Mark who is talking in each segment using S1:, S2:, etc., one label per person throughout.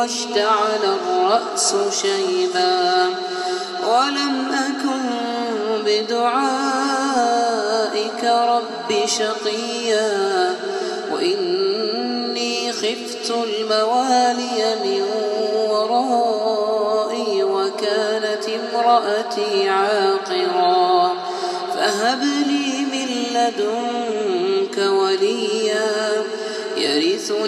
S1: واشتعل الرأس شيبا ولم أكن بدعائك رب شقيا وإني خفت الموالي من ورائي وكانت امرأتي عاقرا فهب لي من لدنك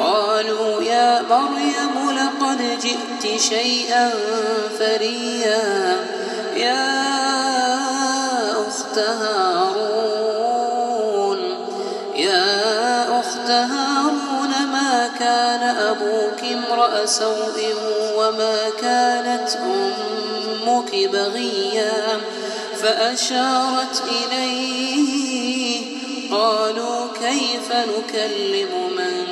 S1: قالوا يا مريم لقد جئت شيئا فريا. يا أخت هارون يا أخت هارون ما كان أبوك امرأ سوء وما كانت أمك بغيا؟ فأشارت إليه قالوا كيف نكلم من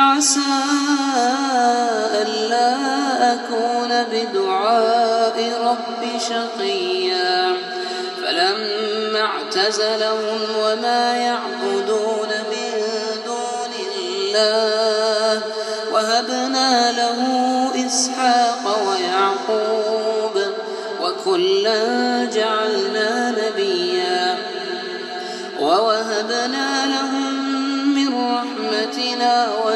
S1: عسى ألا أكون بدعاء رب شقيا. فلما اعتزلهم وما يعبدون من دون الله وهبنا له إسحاق ويعقوب وكلا جعلنا نبيا. ووهبنا له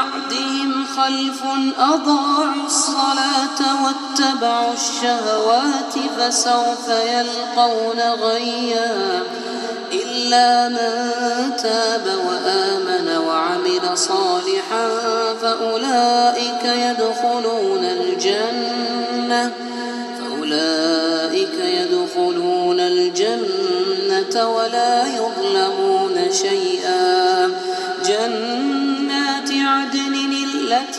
S1: بعدهم خلف أضاعوا الصلاة واتبعوا الشهوات فسوف يلقون غيا إلا من تاب وآمن وعمل صالحا فأولئك يدخلون الجنة فأولئك يدخلون الجنة ولا يظلمون شيئا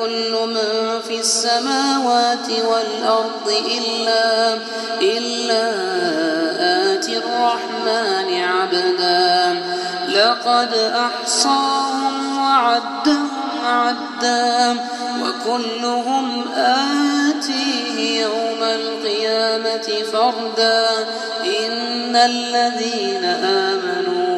S1: كل من في السماوات والأرض إلا إلا آتي الرحمن عبدا. لقد أحصاهم وعدهم عدا وكلهم آتيه يوم القيامة فردا. إن الذين آمنوا